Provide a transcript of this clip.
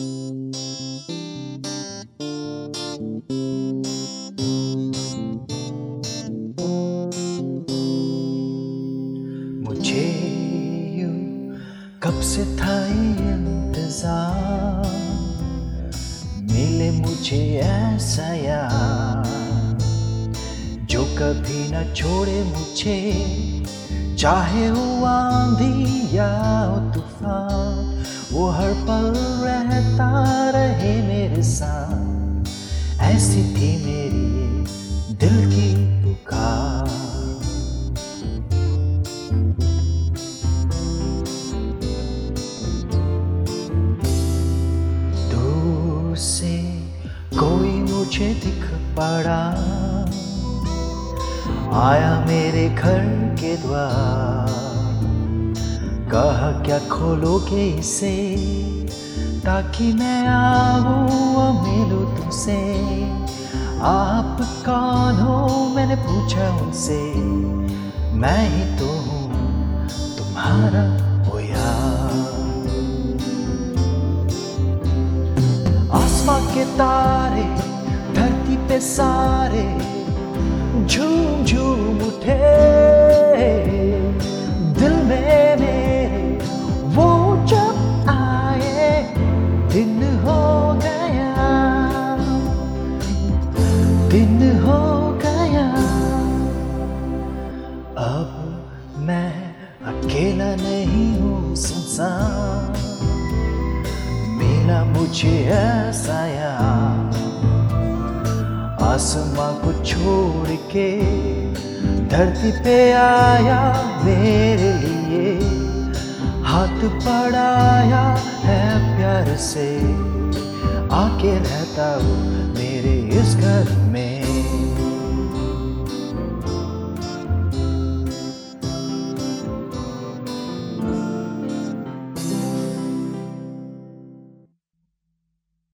मुझे कब से था इंतज़ार? मिले मुझे ऐसा यार जो कभी न छोड़े मुझे, चाहे वो आंधी या तूफ़ान। वो हर पल रहता रहे मेरे साथ। ऐसी थी मेरी दिल की पुकार। दूर से कोई मुझे दिख पड़ा। आया मेरे घर के द्वार। कहा क्या खोलोगे इसे, ताकि मैं आऊँ मिलूं तुमसे? आप कौन हो? मैंने पूछा उनसे। मैं ही तो हूँ तुम्हारा यार आसमां के तारे, धरती पे सारे, झूम दिन हो गया। अब मैं अकेला नहीं हूँ संसार मिला मुझे ऐसा यार आसमां को छोड़ के धरती पे आया मेरे लिए। हाथ बढ़ाया है प्यार से। आके रहता हूँ मेरे इस घर में।